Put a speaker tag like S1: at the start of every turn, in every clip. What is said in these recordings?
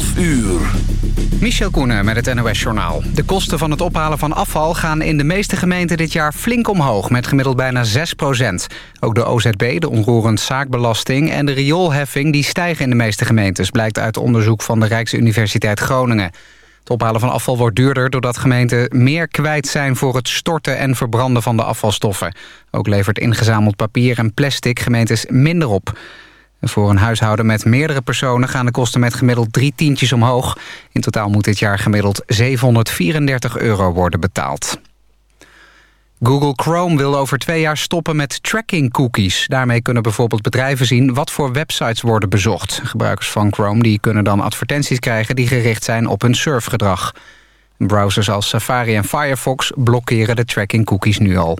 S1: 12 uur.
S2: Michel Koenen met het NOS-journaal. De kosten van het ophalen van afval gaan in de meeste gemeenten dit jaar flink omhoog... met gemiddeld bijna 6% Ook de OZB, de onroerend zaakbelasting en de rioolheffing... die stijgen in de meeste gemeentes, blijkt uit onderzoek van de Rijksuniversiteit Groningen. Het ophalen van afval wordt duurder doordat gemeenten meer kwijt zijn... voor het storten en verbranden van de afvalstoffen. Ook levert ingezameld papier en plastic gemeentes minder op... Voor een huishouden met meerdere personen gaan de kosten met gemiddeld drie tientjes omhoog. In totaal moet dit jaar gemiddeld 734 euro worden betaald. Google Chrome wil over twee jaar stoppen met tracking cookies. Daarmee kunnen bijvoorbeeld bedrijven zien wat voor websites worden bezocht. Gebruikers van Chrome die kunnen dan advertenties krijgen die gericht zijn op hun surfgedrag. Browsers als Safari en Firefox blokkeren de tracking cookies nu al.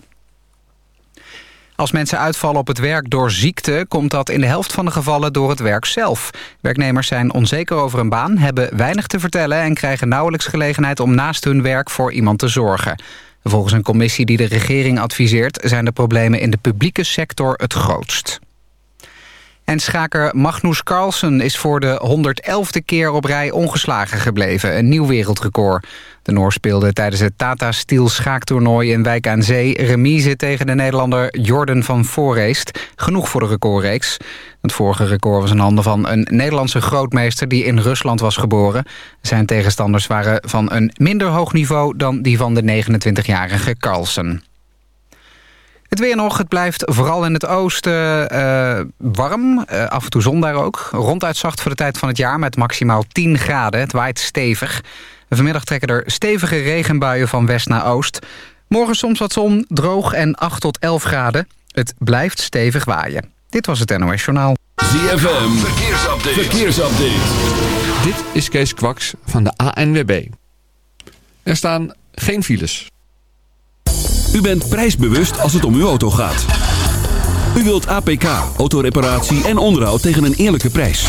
S2: Als mensen uitvallen op het werk door ziekte... komt dat in de helft van de gevallen door het werk zelf. Werknemers zijn onzeker over een baan, hebben weinig te vertellen... en krijgen nauwelijks gelegenheid om naast hun werk voor iemand te zorgen. Volgens een commissie die de regering adviseert... zijn de problemen in de publieke sector het grootst. En schaker Magnus Carlsen is voor de 111e keer op rij ongeslagen gebleven. Een nieuw wereldrecord. De Noor speelde tijdens het Tata Steel schaaktoernooi in Wijk aan Zee... remise tegen de Nederlander Jordan van Voorreest. Genoeg voor de recordreeks. Het vorige record was in handen van een Nederlandse grootmeester... die in Rusland was geboren. Zijn tegenstanders waren van een minder hoog niveau... dan die van de 29-jarige Carlsen. Het weer nog, het blijft vooral in het oosten uh, warm. Uh, af en toe zon daar ook. Ronduit zacht voor de tijd van het jaar met maximaal 10 graden. Het waait stevig. Vanmiddag trekken er stevige regenbuien van west naar oost. Morgen soms wat zon, droog en 8 tot 11 graden. Het blijft stevig waaien. Dit was het NOS Journaal.
S1: ZFM, verkeersupdate. verkeersupdate.
S3: Dit is Kees Kwaks van de ANWB. Er staan geen files.
S1: U bent prijsbewust als het om uw auto gaat. U wilt APK, autoreparatie en onderhoud tegen een eerlijke prijs.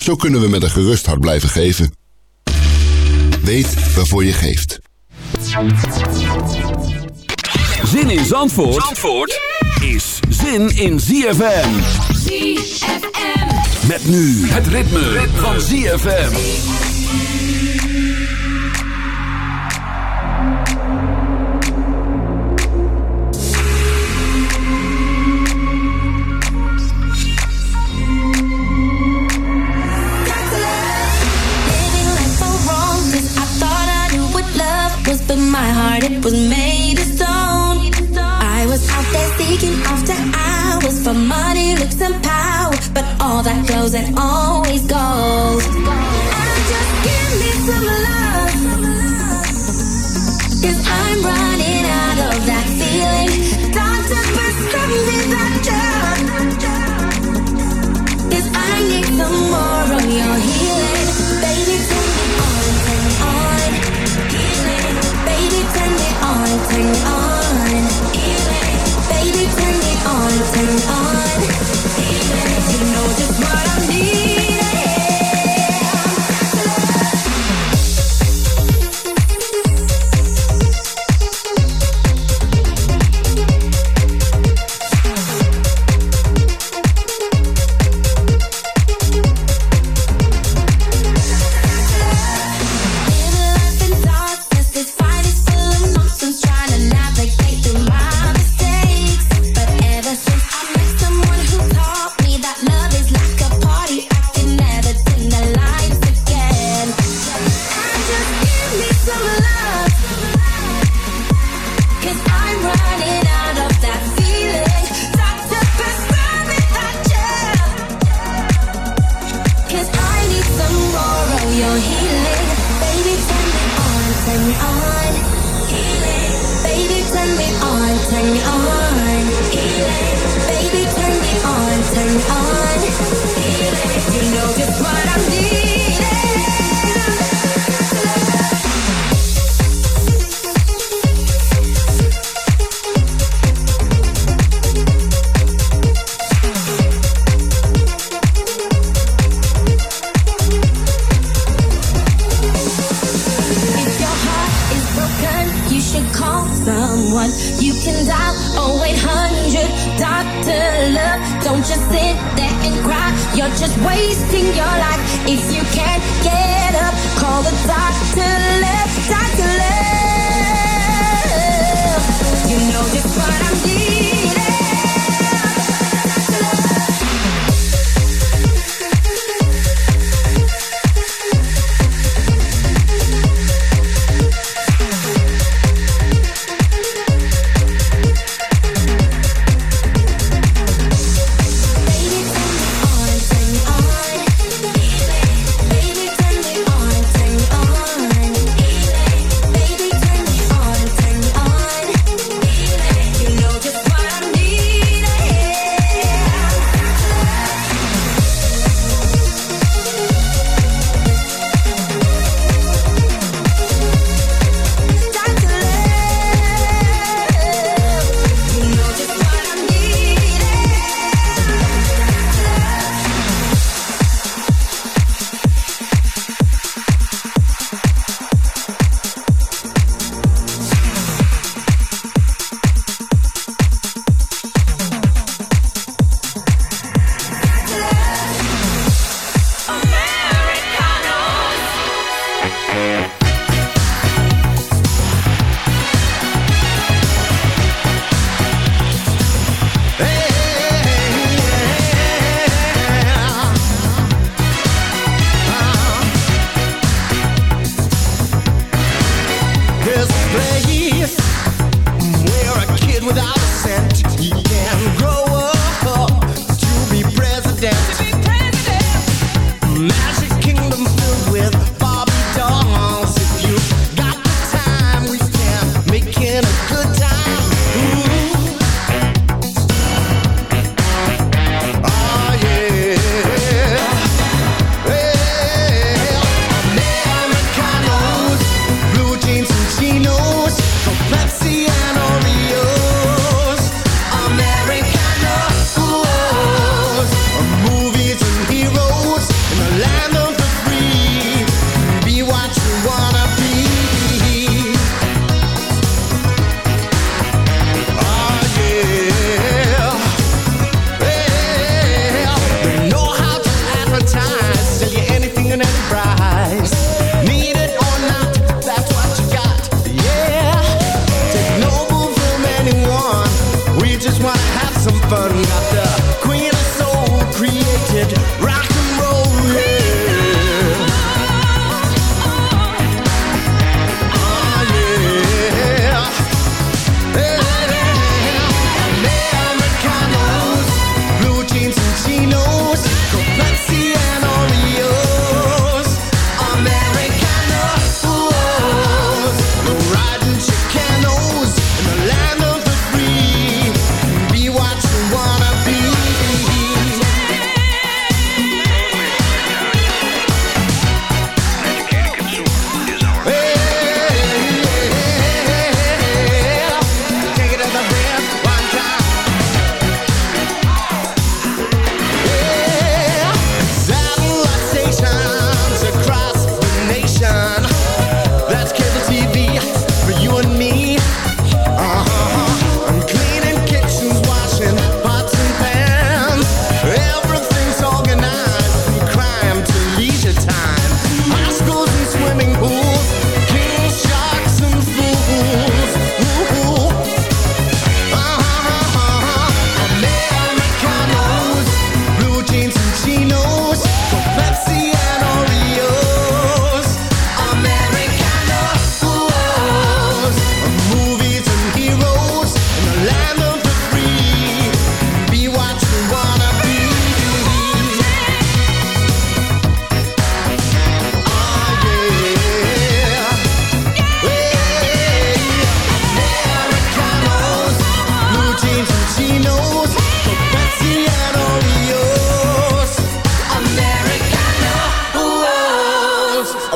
S4: Zo kunnen we met een gerust hart blijven geven. Weet waarvoor je geeft.
S1: Zin in Zandvoort, Zandvoort is zin in ZFM.
S5: ZFM.
S1: Met nu het ritme, van ZFM.
S6: Was, but my heart it was made of stone. I was out there seeking after hours for money, looks, and power, but all that goes and always goes.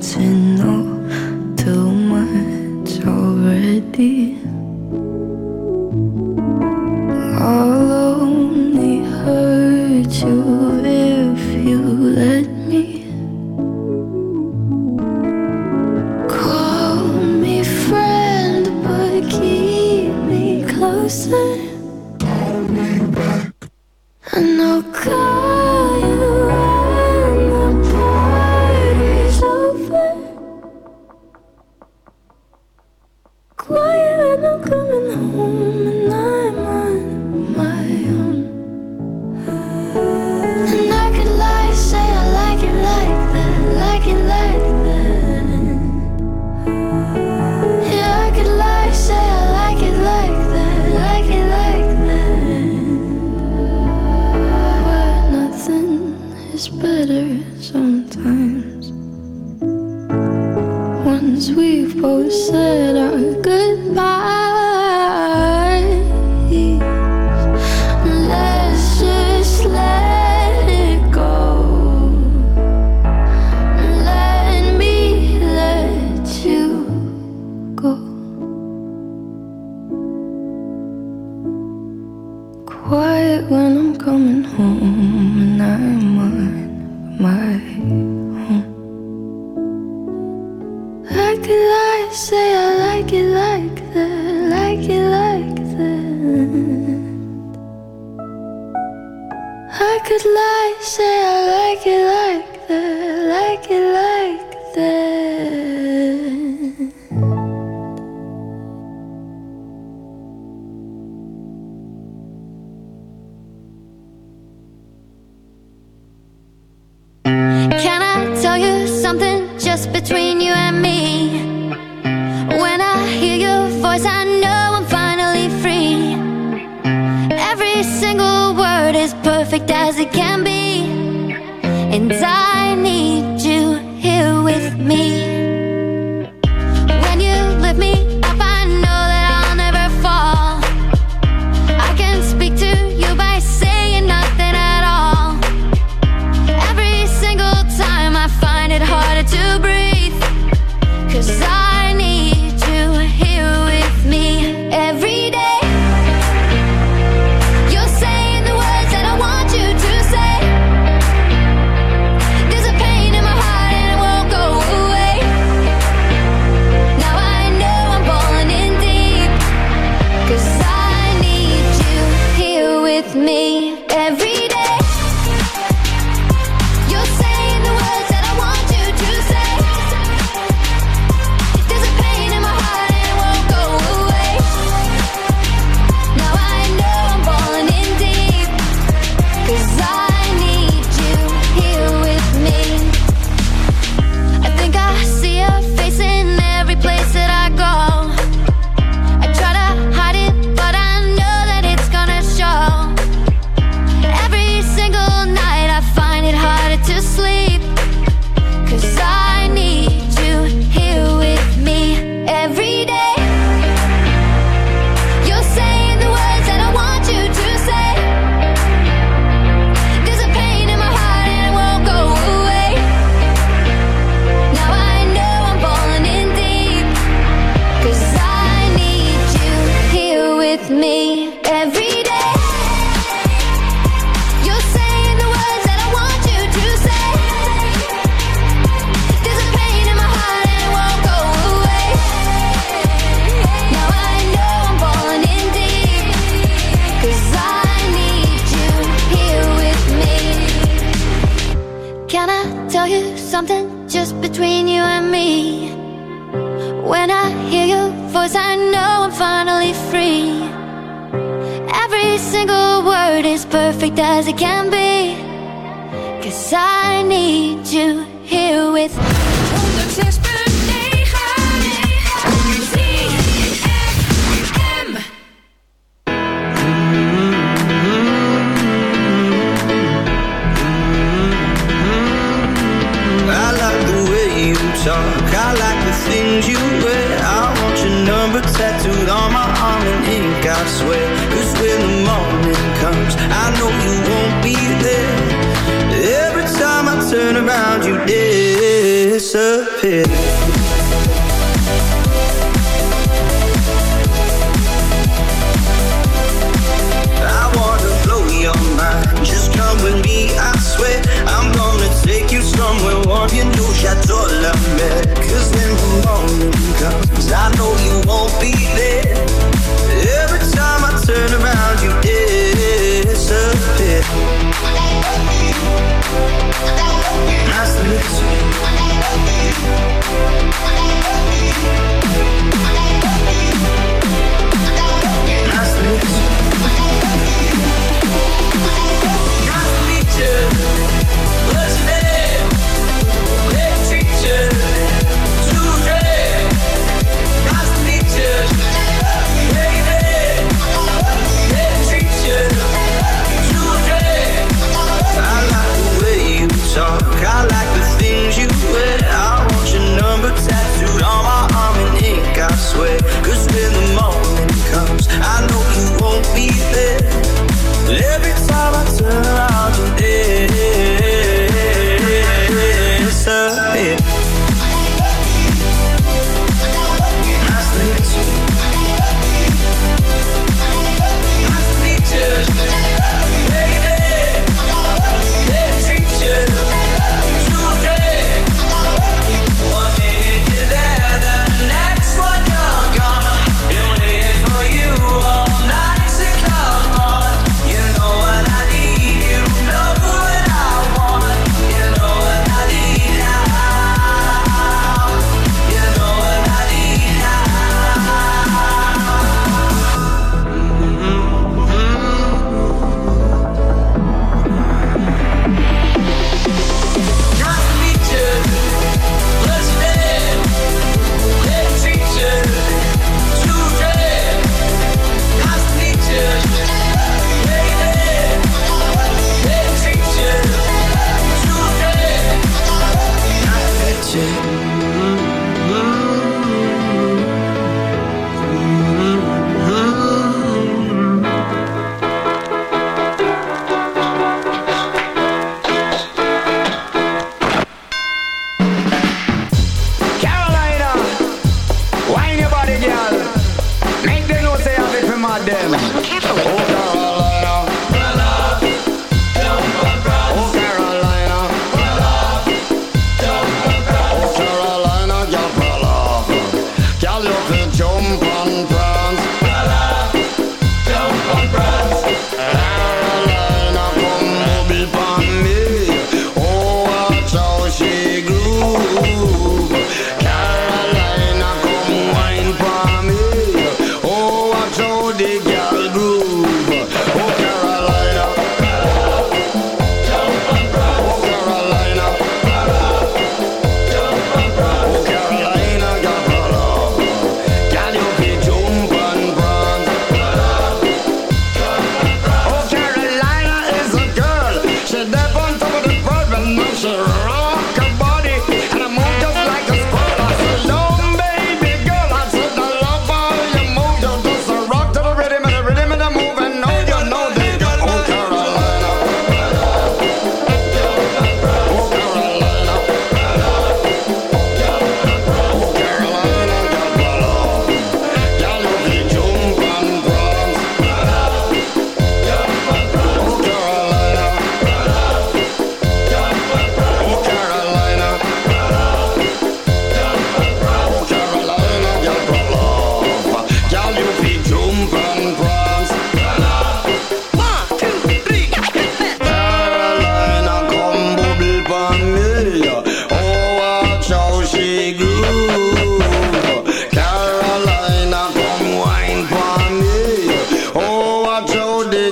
S7: Don't you
S8: Can I tell you something just between you and me? When I hear your voice, I know I'm finally free. Every single word is perfect as it can be.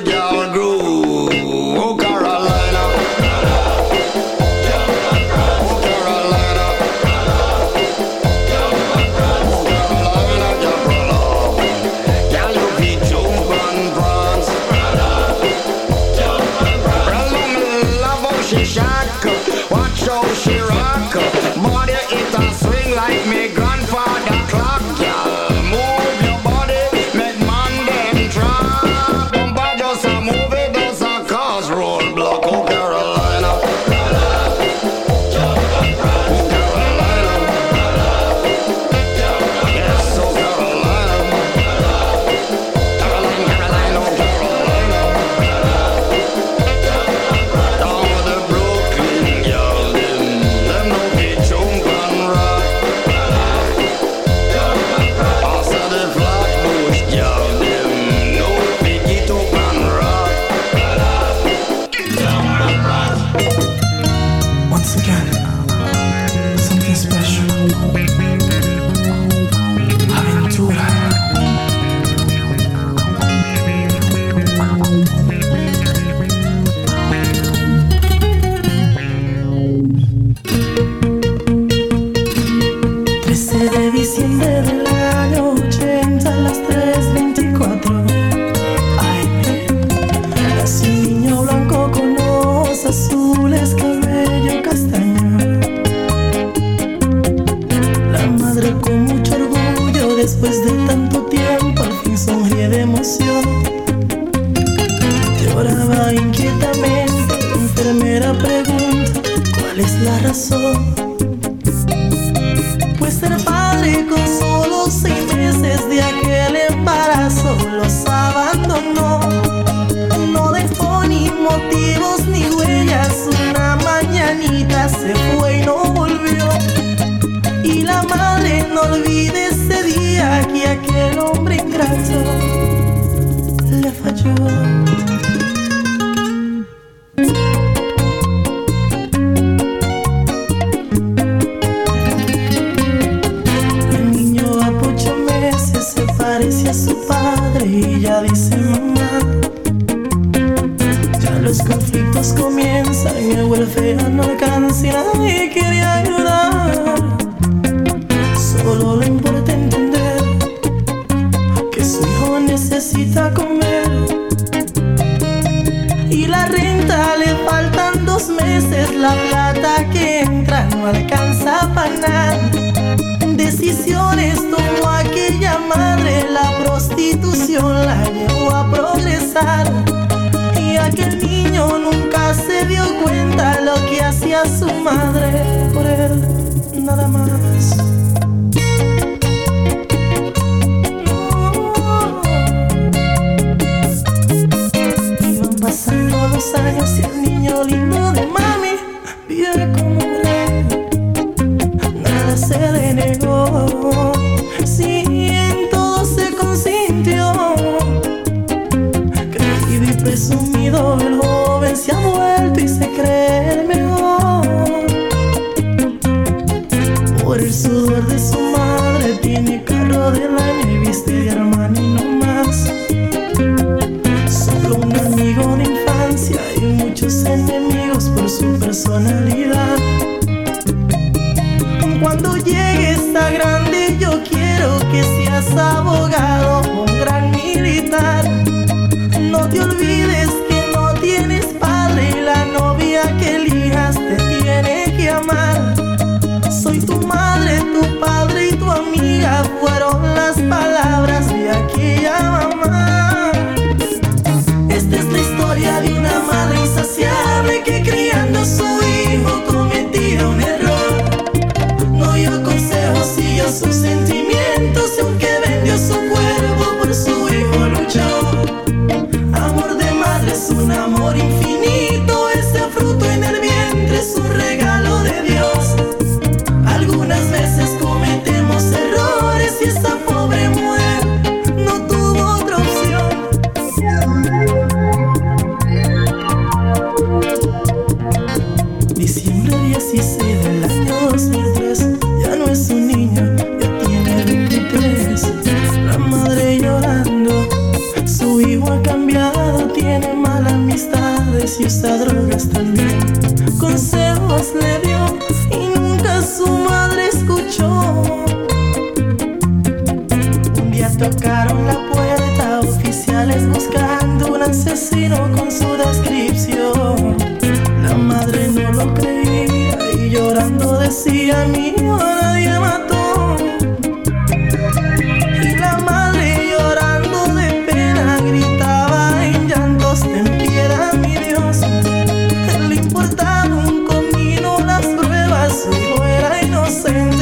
S8: girl. you.
S9: sus enemigos por su personalidad. Cuando llegues a grande yo quiero que seas abogado o un gran militar. No te olvides que no tienes padre y la novia que elijas te tiene que amar. Soy tu madre, tu padre y tu amiga fueron las palabras de aquella mamá.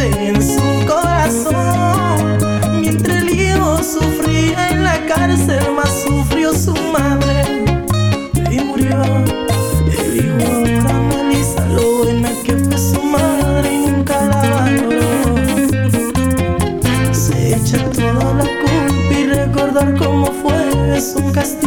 S9: en su corazón. Mientras el hijo sufría en la cárcel, más sufrió su madre y murió. El hijo ahora analiza lo buena que fue su madre y nunca la valoró. Se echa toda la culpa y recordar cómo fue es un castigo.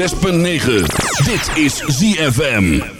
S1: 106.9. Dit is ZFM.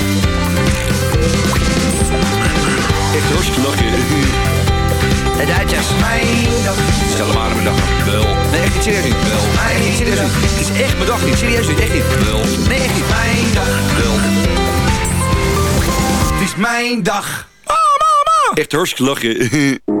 S10: Echt hartstikke lachen.
S11: De Duitsers.
S10: Mijn dag. Stel hem aan mijn dag. Wel. Nee, echt niet serieus niet. Wel. Nee, echt niet serieus niet. Het is echt mijn dag niet. Serieus niet. Echt niet. Wel. Nee, echt niet. Mijn dag. Wel. Het is mijn dag. Oh, mama. Echt hartstikke lachen.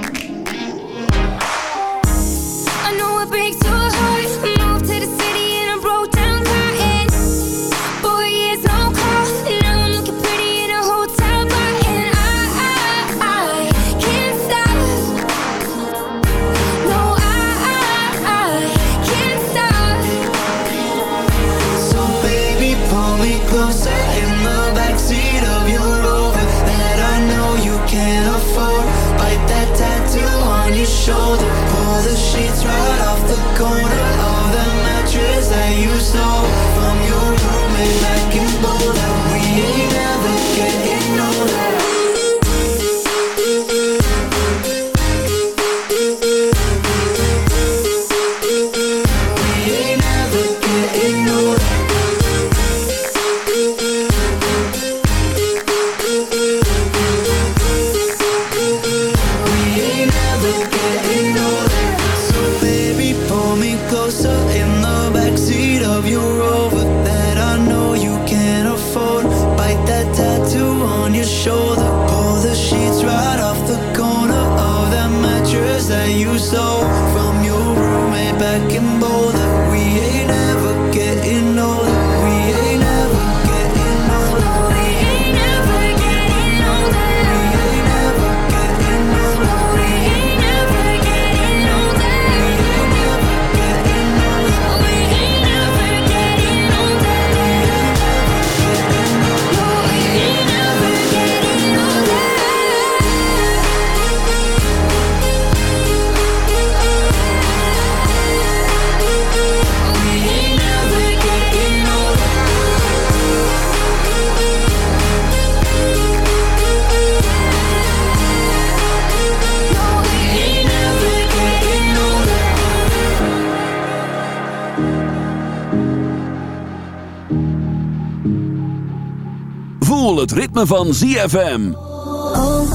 S1: Het ritme van ZFM.
S8: Oh,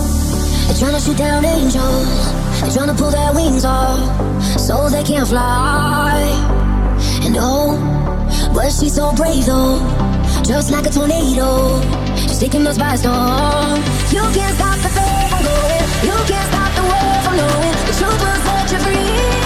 S8: they're trying to shoot down angels. They're trying to pull their wings off so they can't fly. And oh, but she's so brave though.
S6: just like a tornado, just taking us by storm. You can't stop the flow from going. You can't stop the world from knowing the truth will set you free.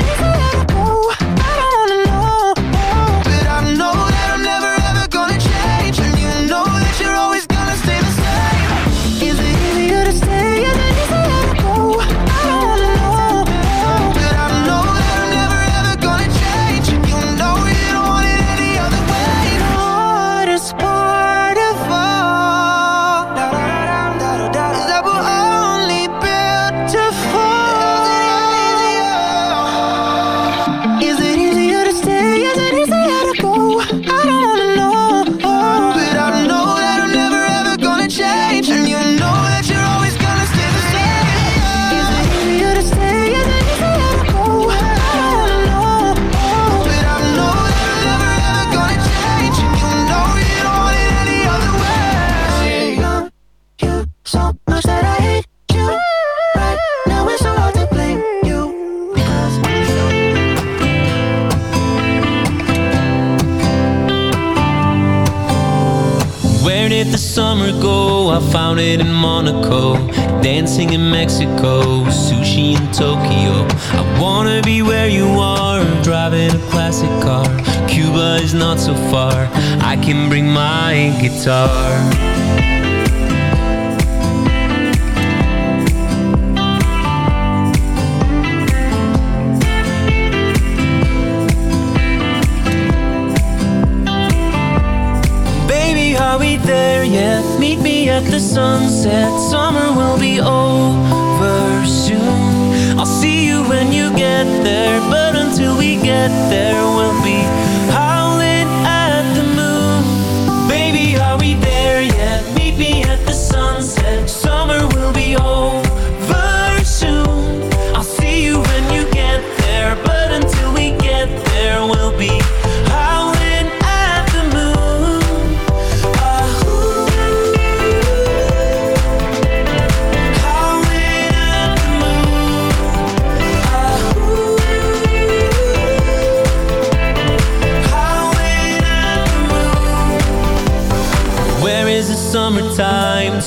S12: Guitar.